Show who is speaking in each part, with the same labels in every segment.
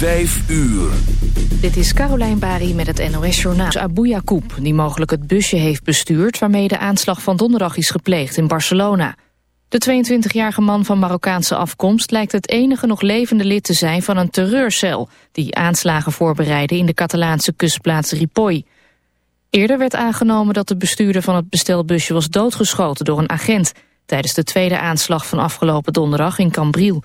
Speaker 1: Vijf uur.
Speaker 2: Dit is Carolijn Bari met het NOS Journaal. Abu Yacoub, die mogelijk het busje heeft bestuurd... waarmee de aanslag van donderdag is gepleegd in Barcelona. De 22-jarige man van Marokkaanse afkomst... lijkt het enige nog levende lid te zijn van een terreurcel... die aanslagen voorbereidde in de Catalaanse kustplaats Ripoll. Eerder werd aangenomen dat de bestuurder van het bestelbusje... was doodgeschoten door een agent... tijdens de tweede aanslag van afgelopen donderdag in Cambril...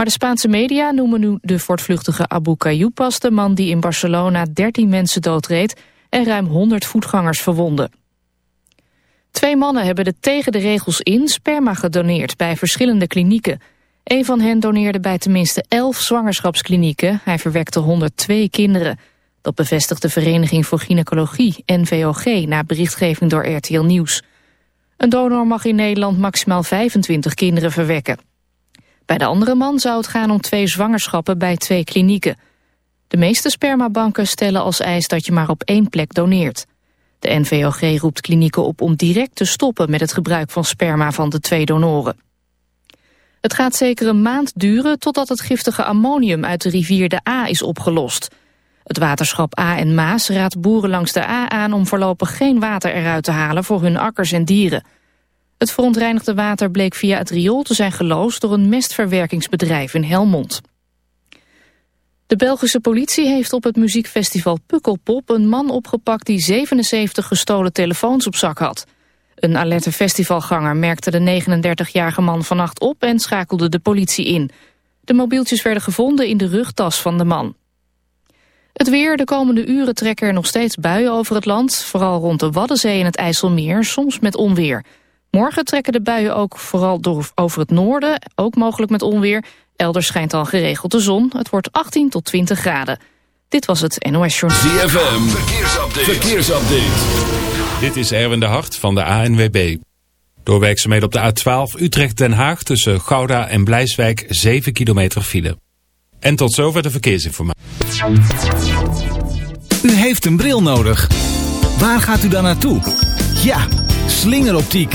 Speaker 2: Maar de Spaanse media noemen nu de voortvluchtige Abu pas de man die in Barcelona 13 mensen doodreed en ruim 100 voetgangers verwonde. Twee mannen hebben de tegen de regels in sperma gedoneerd bij verschillende klinieken. Een van hen doneerde bij tenminste 11 zwangerschapsklinieken. Hij verwekte 102 kinderen. Dat bevestigt de Vereniging voor Gynaecologie, NVOG, na berichtgeving door RTL Nieuws. Een donor mag in Nederland maximaal 25 kinderen verwekken. Bij de andere man zou het gaan om twee zwangerschappen bij twee klinieken. De meeste spermabanken stellen als eis dat je maar op één plek doneert. De NVOG roept klinieken op om direct te stoppen met het gebruik van sperma van de twee donoren. Het gaat zeker een maand duren totdat het giftige ammonium uit de rivier de A is opgelost. Het waterschap A en Maas raadt boeren langs de A aan om voorlopig geen water eruit te halen voor hun akkers en dieren. Het verontreinigde water bleek via het riool te zijn geloosd door een mestverwerkingsbedrijf in Helmond. De Belgische politie heeft op het muziekfestival Pukkelpop een man opgepakt die 77 gestolen telefoons op zak had. Een alerte festivalganger merkte de 39-jarige man vannacht op en schakelde de politie in. De mobieltjes werden gevonden in de rugtas van de man. Het weer, de komende uren trekken er nog steeds buien over het land. Vooral rond de Waddenzee en het IJsselmeer, soms met onweer. Morgen trekken de buien ook vooral door, over het noorden, ook mogelijk met onweer. Elders schijnt al geregeld de zon. Het wordt 18 tot 20 graden. Dit was het NOS Journal.
Speaker 1: ZFM, verkeersupdate. verkeersupdate.
Speaker 3: Dit is Erwin de Hart van de ANWB. Door werkzaamheden op de A12 Utrecht-Den Haag tussen Gouda en Blijswijk 7 kilometer file. En tot zover de verkeersinformatie.
Speaker 4: U heeft een bril nodig. Waar gaat u dan naartoe? Ja Slingeroptiek.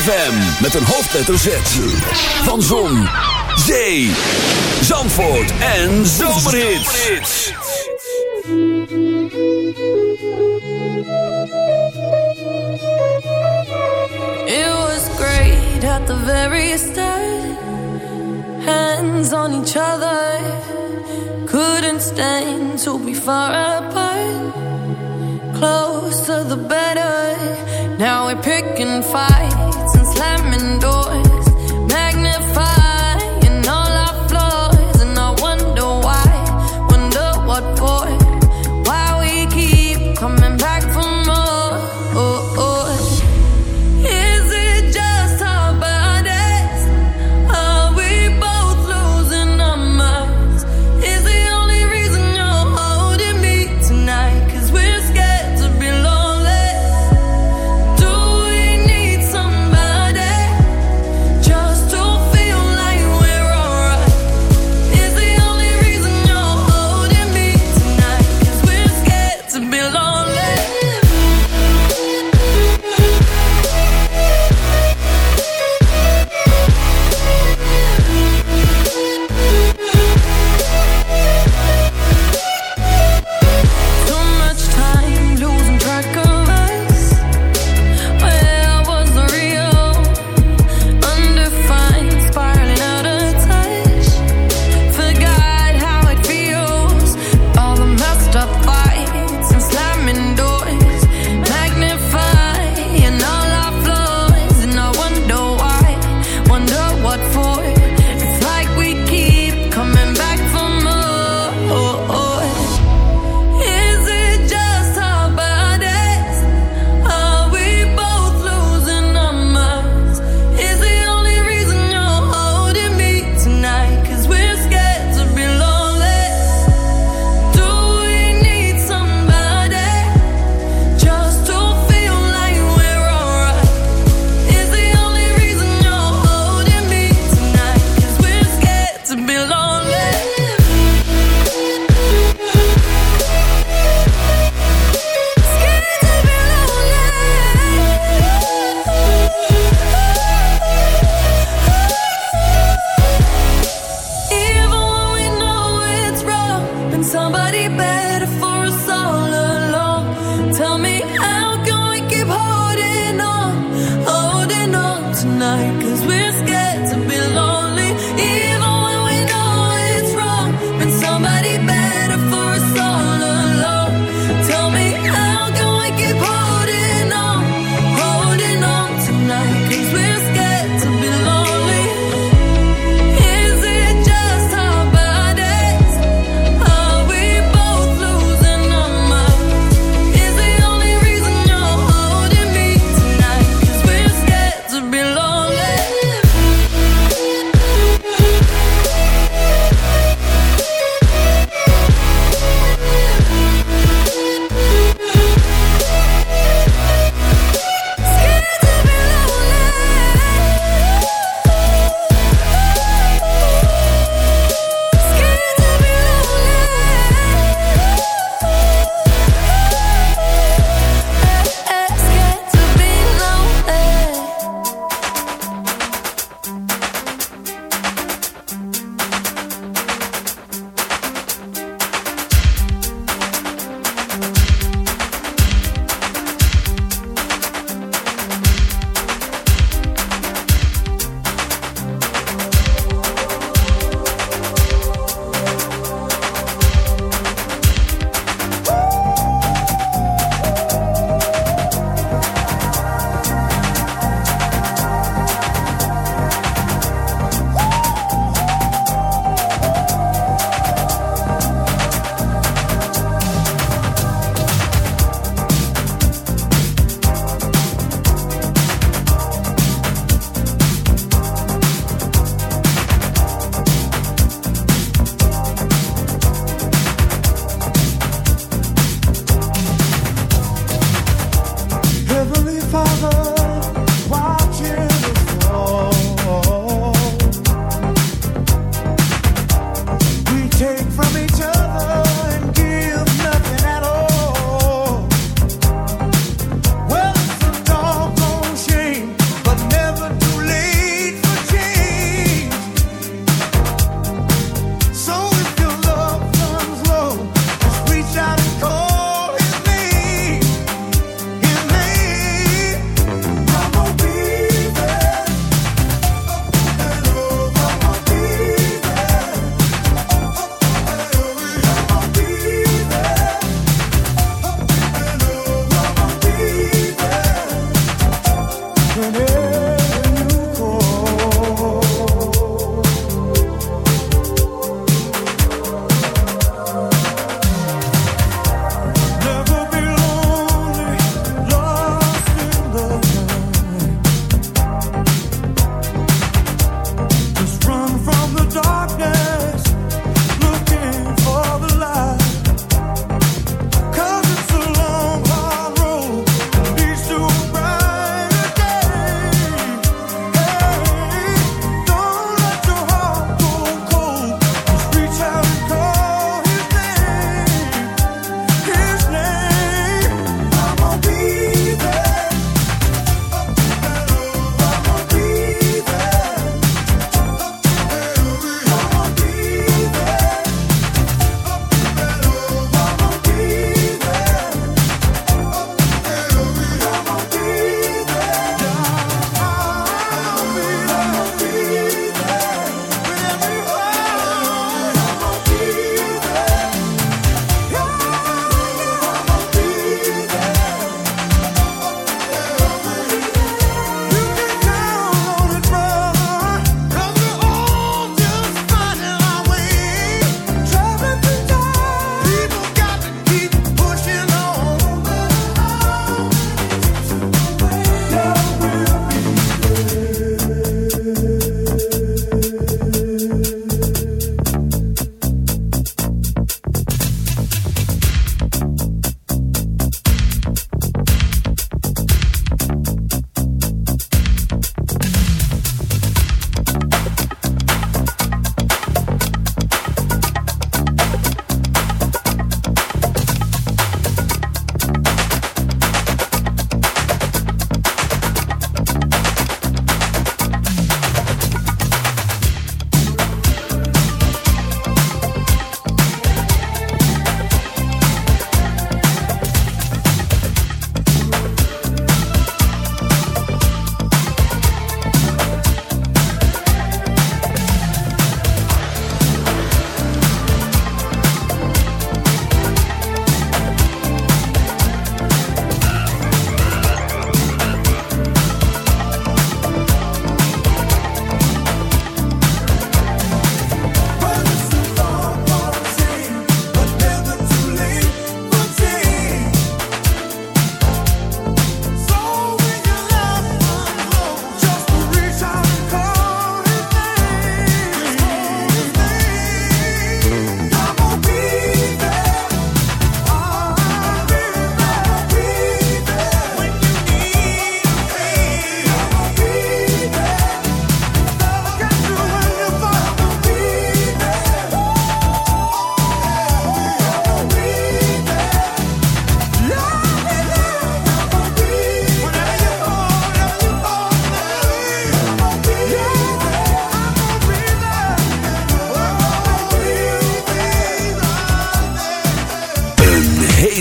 Speaker 5: ZFM
Speaker 1: met een hoofdletter Z. Van Zon, Zee, Zandvoort en Zomerhits.
Speaker 6: It was great at the very start. Hands on each other. Couldn't stand to be far apart. Closer the better. Now pick and fight. slamming doors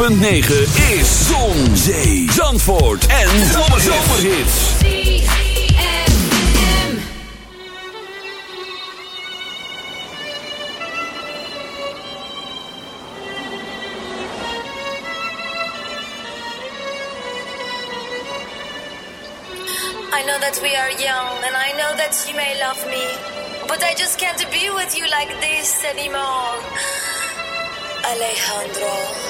Speaker 4: 106.9 is Zon, Zee, Zandvoort en Zomerhits.
Speaker 7: I know that we are young and I know that you may love me. But I just can't be with you like this anymore. Alejandro.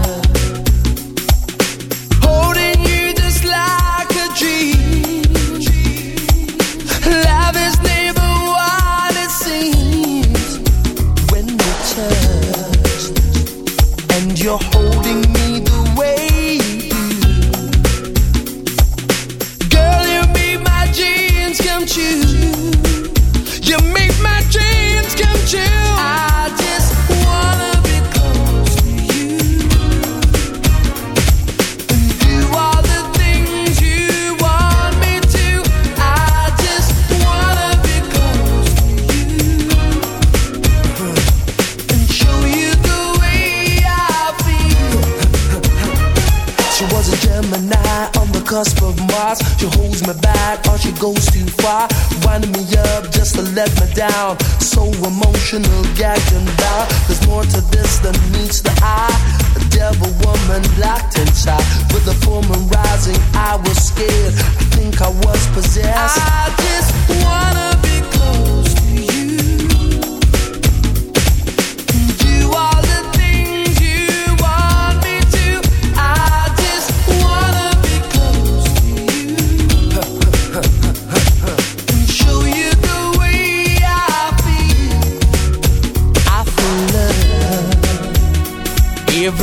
Speaker 8: emotional gagging bow. There's more to this than meets the eye. A devil woman locked inside with the full moon rising. I was scared. I think I was possessed. I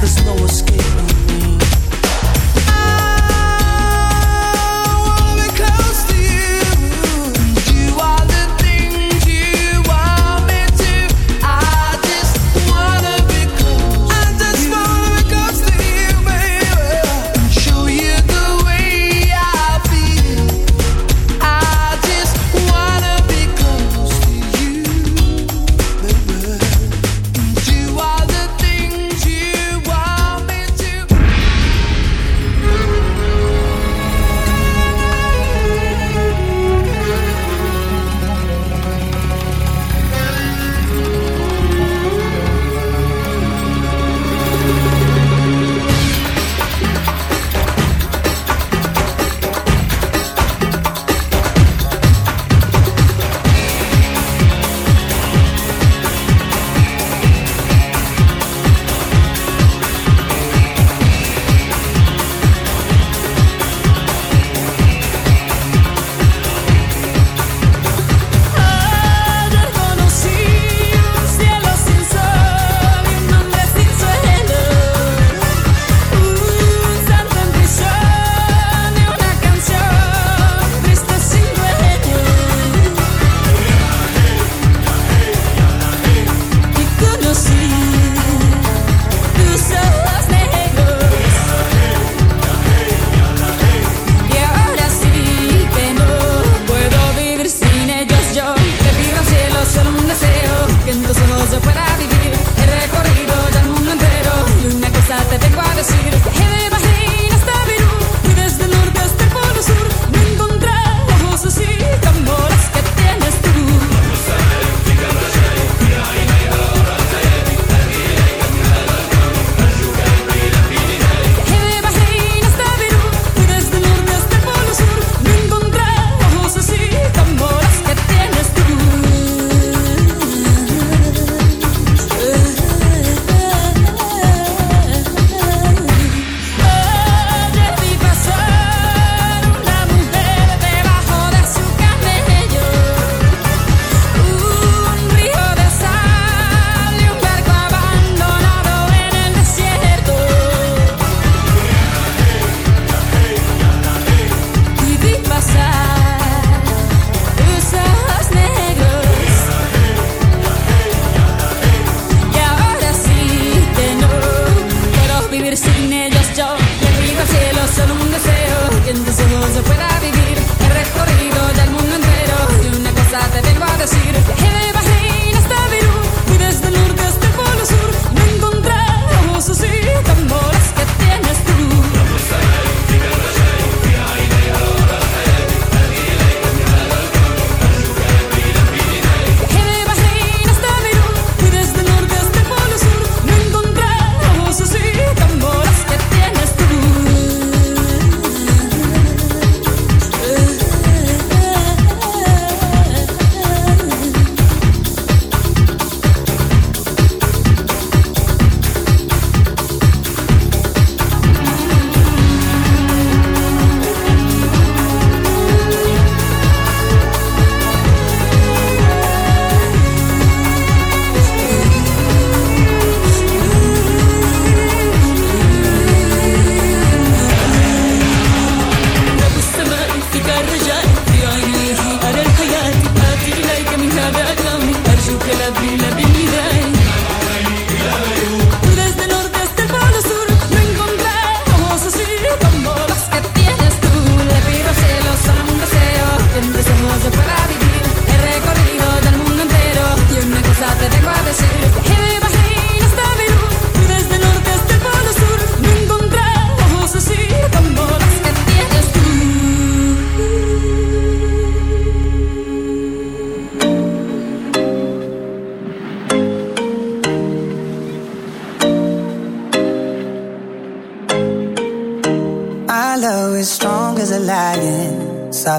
Speaker 8: There's no
Speaker 9: escape